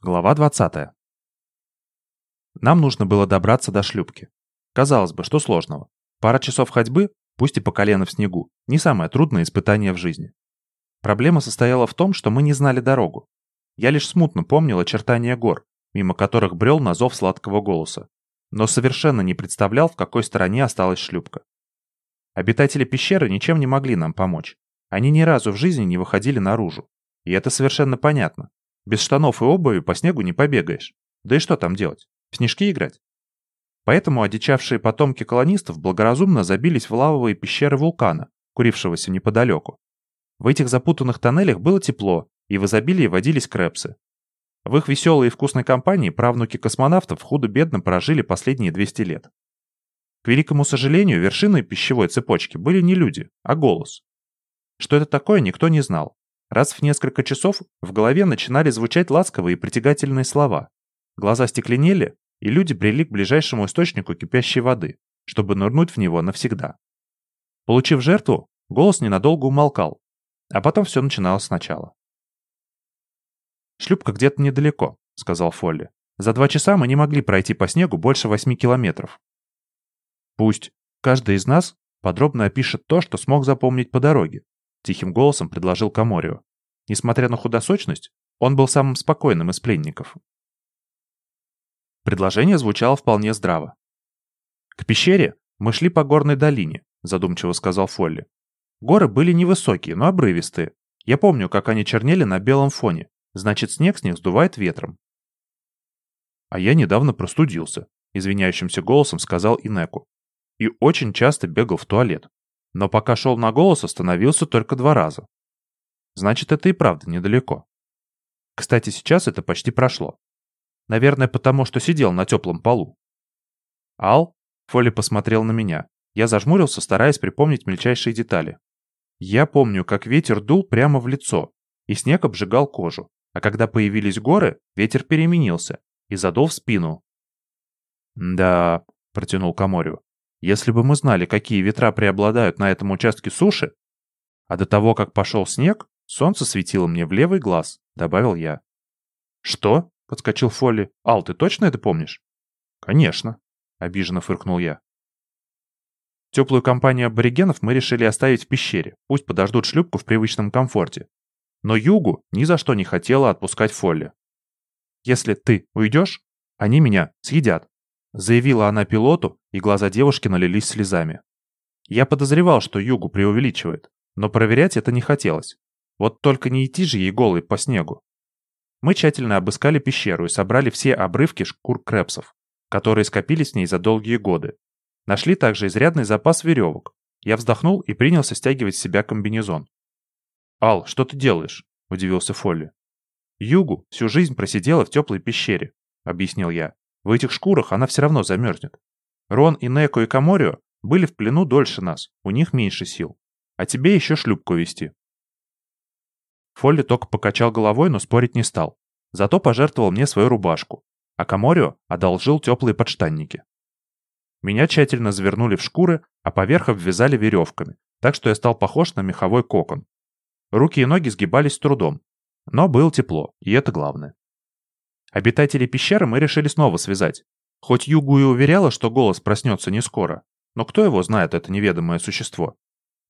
Глава 20. Нам нужно было добраться до шлюпки. Казалось бы, что сложного. Пара часов ходьбы, пусть и по колено в снегу, не самое трудное испытание в жизни. Проблема состояла в том, что мы не знали дорогу. Я лишь смутно помнил очертания гор, мимо которых брел на зов сладкого голоса, но совершенно не представлял, в какой стороне осталась шлюпка. Обитатели пещеры ничем не могли нам помочь. Они ни разу в жизни не выходили наружу. И это совершенно понятно. Без штанов и обуви по снегу не побегаешь. Да и что там делать? В снежки играть? Поэтому одичавшие потомки колонистов благоразумно забились в лавовые пещеры вулкана, курившегося неподалеку. В этих запутанных тоннелях было тепло, и в изобилии водились крепсы. В их веселой и вкусной компании правнуки космонавтов худо-бедно прожили последние 200 лет. К великому сожалению, вершиной пищевой цепочки были не люди, а голос. Что это такое, никто не знал. Раз в несколько часов в голове начинали звучать ласковые и притягательные слова. Глаза стекленели, и люди брели к ближайшему источнику кипящей воды, чтобы нырнуть в него навсегда. Получив жертву, голос ненадолго умолкал, а потом все начиналось сначала. «Шлюпка где-то недалеко», — сказал Фолли. «За два часа мы не могли пройти по снегу больше восьми километров». «Пусть каждый из нас подробно опишет то, что смог запомнить по дороге», — тихим голосом предложил Каморио. Несмотря на худосочность, он был самым спокойным из пленников. Предложение звучало вполне здраво. «К пещере мы шли по горной долине», — задумчиво сказал Фолли. «Горы были невысокие, но обрывистые. Я помню, как они чернели на белом фоне. Значит, снег с них сдувает ветром». «А я недавно простудился», — извиняющимся голосом сказал Инеку. «И очень часто бегал в туалет но пока шел на голос, остановился только два раза. Значит, это и правда недалеко. Кстати, сейчас это почти прошло. Наверное, потому что сидел на теплом полу. Ал? Фоли посмотрел на меня. Я зажмурился, стараясь припомнить мельчайшие детали. Я помню, как ветер дул прямо в лицо, и снег обжигал кожу. А когда появились горы, ветер переменился и задул в спину. «Да», — протянул Каморю, если бы мы знали, какие ветра преобладают на этом участке суши, а до того, как пошел снег, солнце светило мне в левый глаз, добавил я. Что? подскочил Фолли. Ал, ты точно это помнишь? Конечно, обиженно фыркнул я. Теплую компанию аборигенов мы решили оставить в пещере, пусть подождут шлюпку в привычном комфорте. Но Югу ни за что не хотела отпускать Фолли. Если ты уйдешь, они меня съедят. Заявила она пилоту, и глаза девушки налились слезами. Я подозревал, что Югу преувеличивает, но проверять это не хотелось. Вот только не идти же ей голой по снегу. Мы тщательно обыскали пещеру и собрали все обрывки шкур крепсов, которые скопились в ней за долгие годы. Нашли также изрядный запас веревок. Я вздохнул и принялся стягивать с себя комбинезон. «Ал, что ты делаешь?» – удивился Фолли. «Югу всю жизнь просидела в теплой пещере», – объяснил я. В этих шкурах она все равно замерзнет. Рон и Неко и Каморио были в плену дольше нас, у них меньше сил. А тебе еще шлюпку вести. Фолли только покачал головой, но спорить не стал. Зато пожертвовал мне свою рубашку, а Каморио одолжил теплые подштанники. Меня тщательно завернули в шкуры, а поверх обвязали веревками, так что я стал похож на меховой кокон. Руки и ноги сгибались с трудом, но было тепло, и это главное. Обитателей пещеры мы решили снова связать. Хоть Югу и уверяла, что голос проснется не скоро, но кто его знает, это неведомое существо.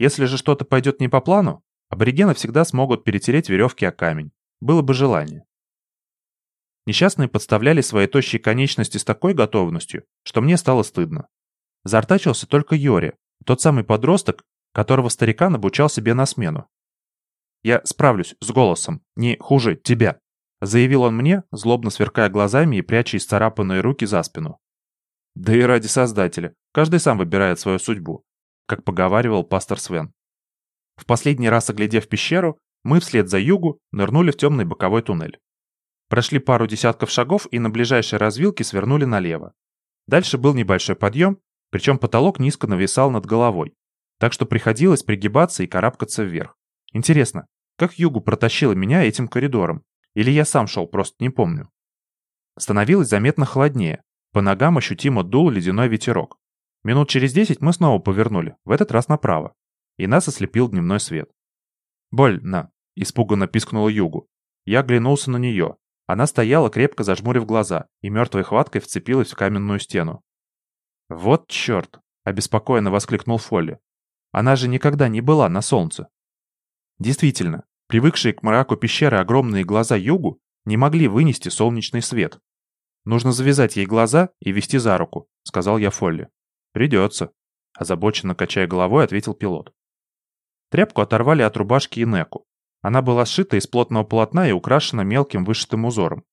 Если же что-то пойдет не по плану, аборигены всегда смогут перетереть веревки о камень. Было бы желание. Несчастные подставляли свои тощие конечности с такой готовностью, что мне стало стыдно. Зартачился только Йори, тот самый подросток, которого старикан обучал себе на смену. Я справлюсь с голосом, не хуже тебя. Заявил он мне, злобно сверкая глазами и пряча исцарапанные руки за спину. Да и ради Создателя, каждый сам выбирает свою судьбу, как поговаривал пастор Свен. В последний раз оглядев пещеру, мы вслед за югу нырнули в темный боковой туннель. Прошли пару десятков шагов и на ближайшей развилке свернули налево. Дальше был небольшой подъем, причем потолок низко нависал над головой, так что приходилось пригибаться и карабкаться вверх. Интересно, как Югу протащила меня этим коридором? Или я сам шел, просто не помню. Становилось заметно холоднее. По ногам ощутимо дул ледяной ветерок. Минут через десять мы снова повернули, в этот раз направо. И нас ослепил дневной свет. «Больно!» – испуганно пискнула Югу. Я оглянулся на нее. Она стояла, крепко зажмурив глаза, и мертвой хваткой вцепилась в каменную стену. «Вот черт!» — обеспокоенно воскликнул Фолли. «Она же никогда не была на солнце». Действительно, привыкшие к мраку пещеры огромные глаза Югу не могли вынести солнечный свет. «Нужно завязать ей глаза и вести за руку», — сказал я Фолли. «Придется», — озабоченно качая головой, ответил пилот. Тряпку оторвали от рубашки Инеку. Она была сшита из плотного полотна и украшена мелким вышитым узором.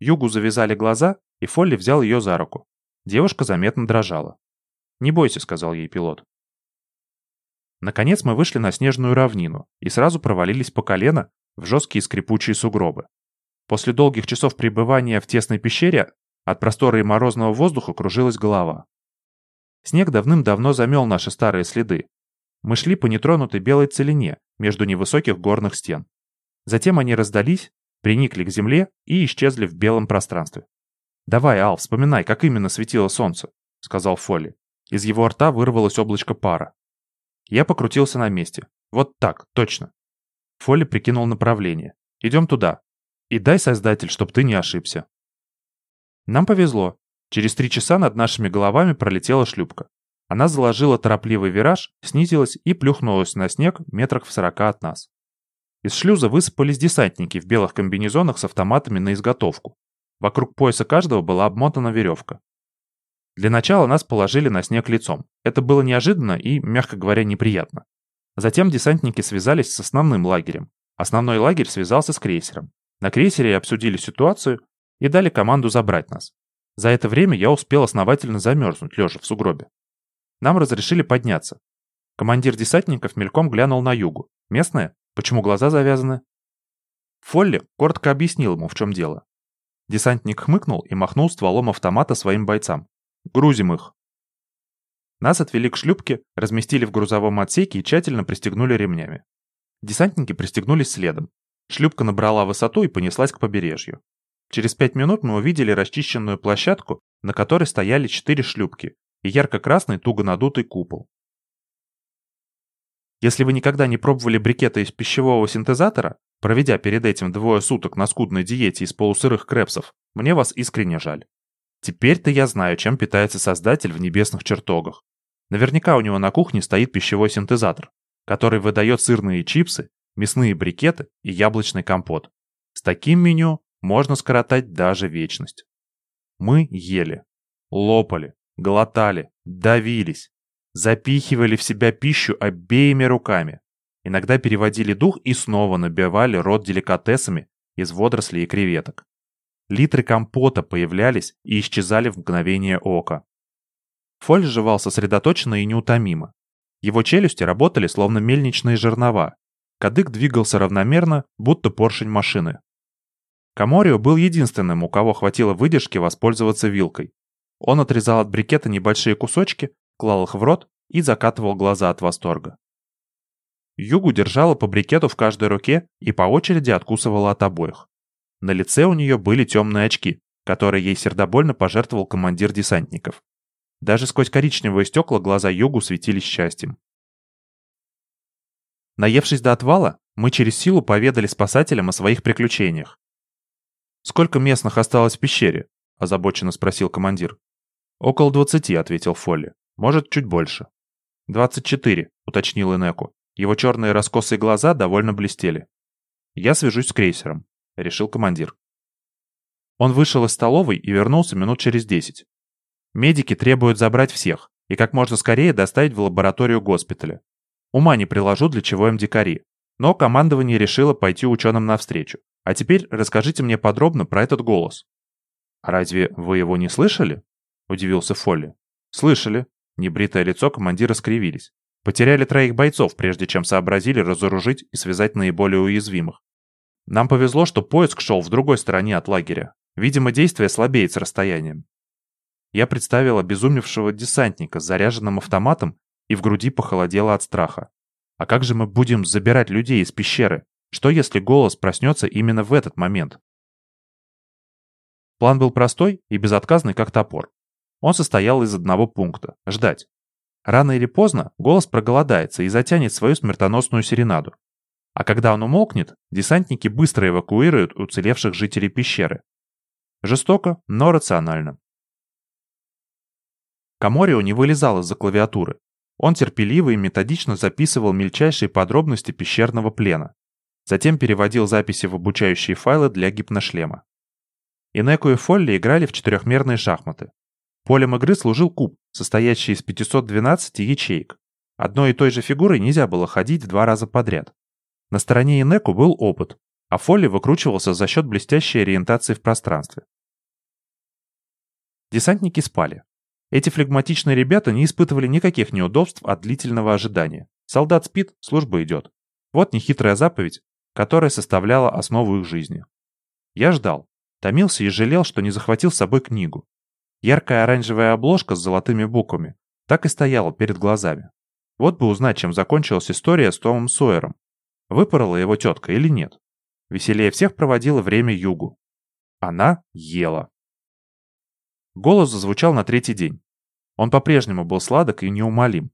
Югу завязали глаза, и Фолли взял ее за руку. Девушка заметно дрожала. «Не бойся», — сказал ей пилот. Наконец мы вышли на снежную равнину и сразу провалились по колено в жесткие скрипучие сугробы. После долгих часов пребывания в тесной пещере от простора и морозного воздуха кружилась голова. Снег давным-давно замел наши старые следы, мы шли по нетронутой белой целине между невысоких горных стен. Затем они раздались, приникли к земле и исчезли в белом пространстве. «Давай, Ал, вспоминай, как именно светило солнце», — сказал Фолли. Из его рта вырвалось облачко пара. Я покрутился на месте. «Вот так, точно». Фолли прикинул направление. «Идем туда. И дай, Создатель, чтоб ты не ошибся». Нам повезло. Через три часа над нашими головами пролетела шлюпка. Она заложила торопливый вираж, снизилась и плюхнулась на снег метрах в сорока от нас. Из шлюза высыпались десантники в белых комбинезонах с автоматами на изготовку. Вокруг пояса каждого была обмотана веревка. Для начала нас положили на снег лицом. Это было неожиданно и, мягко говоря, неприятно. Затем десантники связались с основным лагерем. Основной лагерь связался с крейсером. На крейсере обсудили ситуацию и дали команду забрать нас. За это время я успел основательно замерзнуть, лежа в сугробе. Нам разрешили подняться. Командир десантников мельком глянул на югу. Местная? Почему глаза завязаны? Фолли коротко объяснил ему, в чем дело. Десантник хмыкнул и махнул стволом автомата своим бойцам. «Грузим их!» Нас отвели к шлюпке, разместили в грузовом отсеке и тщательно пристегнули ремнями. Десантники пристегнулись следом. Шлюпка набрала высоту и понеслась к побережью. Через пять минут мы увидели расчищенную площадку, на которой стояли четыре шлюпки, и ярко-красный туго надутый купол. Если вы никогда не пробовали брикеты из пищевого синтезатора, проведя перед этим двое суток на скудной диете из полусырых крепсов, мне вас искренне жаль. Теперь-то я знаю, чем питается создатель в небесных чертогах. Наверняка у него на кухне стоит пищевой синтезатор, который выдает сырные чипсы, мясные брикеты и яблочный компот. С таким меню можно скоротать даже вечность. Мы ели, лопали, глотали, давились, запихивали в себя пищу обеими руками. Иногда переводили дух и снова набивали рот деликатесами из водорослей и креветок. Литры компота появлялись и исчезали в мгновение ока. Фоль жевал сосредоточенно и неутомимо. Его челюсти работали словно мельничные жернова. Кадык двигался равномерно, будто поршень машины. Каморио был единственным, у кого хватило выдержки воспользоваться вилкой. Он отрезал от брикета небольшие кусочки, клал их в рот и закатывал глаза от восторга. Югу держала по брикету в каждой руке и по очереди откусывала от обоих. На лице у нее были темные очки, которые ей сердобольно пожертвовал командир десантников. Даже сквозь коричневые стекла глаза Югу светились счастьем. Наевшись до отвала, мы через силу поведали спасателям о своих приключениях. «Сколько местных осталось в пещере?» – озабоченно спросил командир. «Около двадцати», — ответил Фолли. «Может, чуть больше». «Двадцать четыре», — уточнил Инеку. Его черные раскосые глаза довольно блестели. «Я свяжусь с крейсером», — решил командир. Он вышел из столовой и вернулся минут через десять. Медики требуют забрать всех и как можно скорее доставить в лабораторию госпиталя. Ума не приложу, для чего им дикари. Но командование решило пойти ученым навстречу. А теперь расскажите мне подробно про этот голос. «Разве вы его не слышали?» Удивился Фолли. «Слышали?» Небритое лицо командира скривились. Потеряли троих бойцов, прежде чем сообразили разоружить и связать наиболее уязвимых. Нам повезло, что поиск шел в другой стороне от лагеря. Видимо, действие слабеет с расстоянием. Я представил обезумевшего десантника с заряженным автоматом и в груди похолодело от страха. А как же мы будем забирать людей из пещеры? Что если голос проснется именно в этот момент? План был простой и безотказный, как топор. Он состоял из одного пункта – ждать. Рано или поздно голос проголодается и затянет свою смертоносную серенаду. А когда он умолкнет, десантники быстро эвакуируют уцелевших жителей пещеры. Жестоко, но рационально. Каморио не вылезал из-за клавиатуры. Он терпеливо и методично записывал мельчайшие подробности пещерного плена. Затем переводил записи в обучающие файлы для гипношлема. Инеку и Фолли играли в четырехмерные шахматы. Полем игры служил куб, состоящий из 512 ячеек. Одной и той же фигурой нельзя было ходить два раза подряд. На стороне Инеку был опыт, а Фолли выкручивался за счет блестящей ориентации в пространстве. Десантники спали. Эти флегматичные ребята не испытывали никаких неудобств от длительного ожидания. Солдат спит, служба идет. Вот нехитрая заповедь, которая составляла основу их жизни. Я ждал, томился и жалел, что не захватил с собой книгу. Яркая оранжевая обложка с золотыми буквами так и стояла перед глазами. Вот бы узнать, чем закончилась история с Томом Сойером. Выпорола его тетка или нет. Веселее всех проводила время Югу. Она ела. Голос зазвучал на третий день. Он по-прежнему был сладок и неумолим.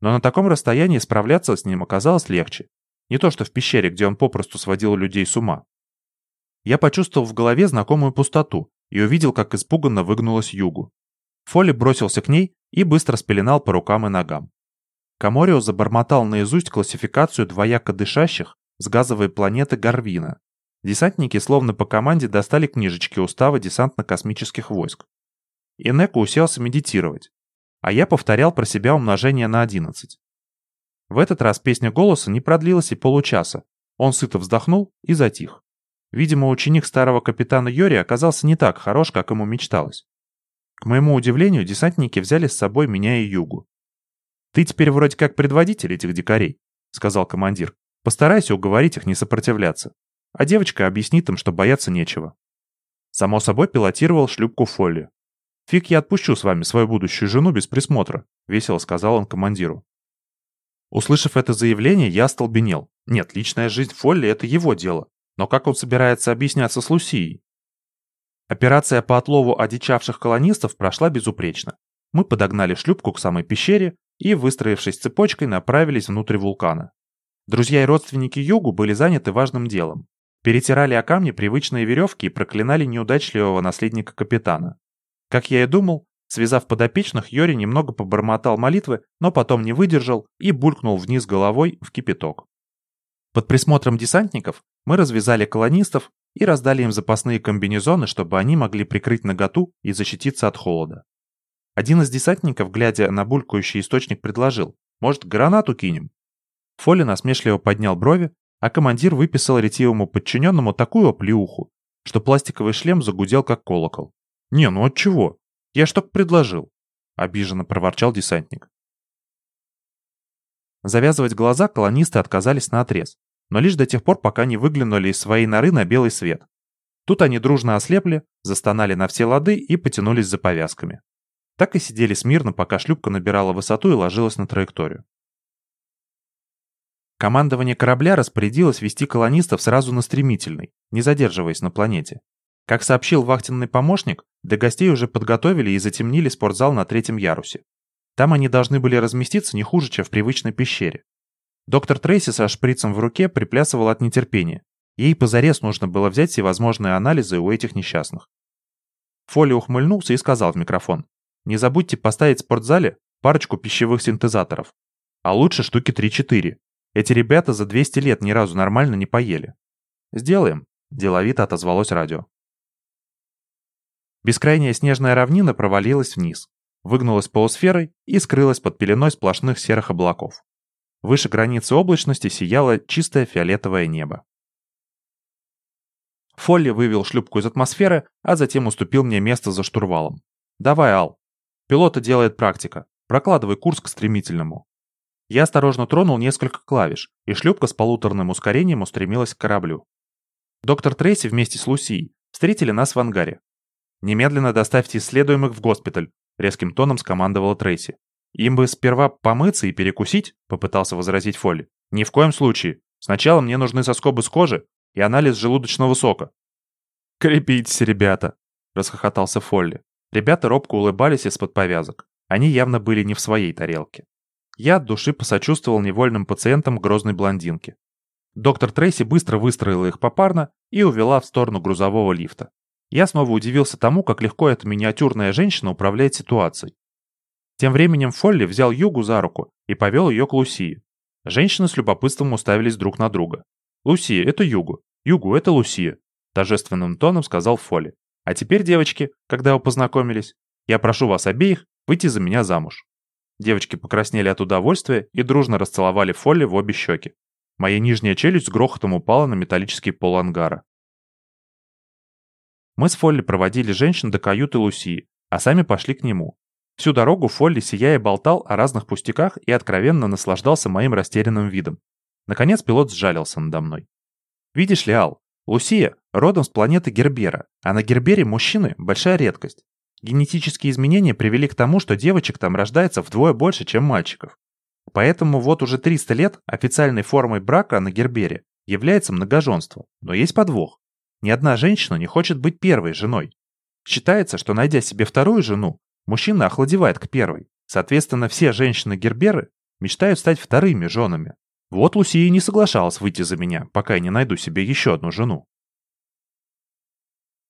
Но на таком расстоянии справляться с ним оказалось легче. Не то что в пещере, где он попросту сводил людей с ума. Я почувствовал в голове знакомую пустоту и увидел, как испуганно выгнулась Югу. Фоли бросился к ней и быстро спеленал по рукам и ногам. Каморио забормотал наизусть классификацию двояко дышащих с газовой планеты Гарвина. Десантники словно по команде достали книжечки устава десантно-космических войск. Инеко уселся медитировать, а я повторял про себя умножение на 11. В этот раз песня голоса не продлилась и получаса. Он сыто вздохнул и затих. Видимо, ученик старого капитана Йори оказался не так хорош, как ему мечталось. К моему удивлению, десантники взяли с собой меня и Югу. «Ты теперь вроде как предводитель этих дикарей», — сказал командир. «Постарайся уговорить их не сопротивляться. А девочка объяснит им, что бояться нечего». Само собой пилотировал шлюпку Фолли. «Фиг я отпущу с вами свою будущую жену без присмотра», — весело сказал он командиру. Услышав это заявление, я остолбенел. Нет, личная жизнь Фолли — это его дело. Но как он собирается объясняться с Лусией? Операция по отлову одичавших колонистов прошла безупречно. Мы подогнали шлюпку к самой пещере и, выстроившись цепочкой, направились внутрь вулкана. Друзья и родственники Югу были заняты важным делом. Перетирали о камни привычные веревки и проклинали неудачливого наследника капитана. Как я и думал, связав подопечных, Йори немного побормотал молитвы, но потом не выдержал и булькнул вниз головой в кипяток. Под присмотром десантников мы развязали колонистов и раздали им запасные комбинезоны, чтобы они могли прикрыть наготу и защититься от холода. Один из десантников, глядя на булькающий источник, предложил, может, гранату кинем? Фоли насмешливо поднял брови, а командир выписал ретивому подчиненному такую оплеуху, что пластиковый шлем загудел как колокол. «Не, ну от чего? Я ж только предложил», — обиженно проворчал десантник. Завязывать глаза колонисты отказались на отрез, но лишь до тех пор, пока не выглянули из своей норы на белый свет. Тут они дружно ослепли, застонали на все лады и потянулись за повязками. Так и сидели смирно, пока шлюпка набирала высоту и ложилась на траекторию. Командование корабля распорядилось вести колонистов сразу на стремительный, не задерживаясь на планете. Как сообщил вахтенный помощник, для гостей уже подготовили и затемнили спортзал на третьем ярусе. Там они должны были разместиться не хуже, чем в привычной пещере. Доктор Трейси со шприцем в руке приплясывал от нетерпения. Ей позарез нужно было взять всевозможные анализы у этих несчастных. Фоли ухмыльнулся и сказал в микрофон. «Не забудьте поставить в спортзале парочку пищевых синтезаторов. А лучше штуки 3-4. Эти ребята за 200 лет ни разу нормально не поели». «Сделаем», – деловито отозвалось радио. Бескрайняя снежная равнина провалилась вниз, выгнулась полусферой и скрылась под пеленой сплошных серых облаков. Выше границы облачности сияло чистое фиолетовое небо. Фолли вывел шлюпку из атмосферы, а затем уступил мне место за штурвалом. «Давай, Ал. Пилота делает практика. Прокладывай курс к стремительному». Я осторожно тронул несколько клавиш, и шлюпка с полуторным ускорением устремилась к кораблю. Доктор Трейси вместе с Лусией встретили нас в ангаре. «Немедленно доставьте исследуемых в госпиталь», — резким тоном скомандовала Трейси. «Им бы сперва помыться и перекусить», — попытался возразить Фолли. «Ни в коем случае. Сначала мне нужны соскобы с кожи и анализ желудочного сока». «Крепитесь, ребята», — расхохотался Фолли. Ребята робко улыбались из-под повязок. Они явно были не в своей тарелке. Я от души посочувствовал невольным пациентам грозной блондинки. Доктор Трейси быстро выстроила их попарно и увела в сторону грузового лифта. Я снова удивился тому, как легко эта миниатюрная женщина управляет ситуацией. Тем временем Фолли взял Югу за руку и повел ее к Лусии. Женщины с любопытством уставились друг на друга. «Лусия, это Югу. Югу, это Лусия», – торжественным тоном сказал Фолли. «А теперь, девочки, когда вы познакомились, я прошу вас обеих выйти за меня замуж». Девочки покраснели от удовольствия и дружно расцеловали Фолли в обе щеки. Моя нижняя челюсть с грохотом упала на металлический пол ангара. Мы с Фолли проводили женщин до каюты Лусии, а сами пошли к нему. Всю дорогу Фолли, сияя, болтал о разных пустяках и откровенно наслаждался моим растерянным видом. Наконец пилот сжалился надо мной. «Видишь ли, Ал, Лусия родом с планеты Гербера, а на Гербере мужчины – большая редкость. Генетические изменения привели к тому, что девочек там рождается вдвое больше, чем мальчиков. Поэтому вот уже 300 лет официальной формой брака на Гербере является многоженство. Но есть подвох. Ни одна женщина не хочет быть первой женой. Считается, что найдя себе вторую жену, мужчина охладевает к первой. Соответственно, все женщины-герберы мечтают стать вторыми женами. Вот Лусия не соглашалась выйти за меня, пока я не найду себе еще одну жену.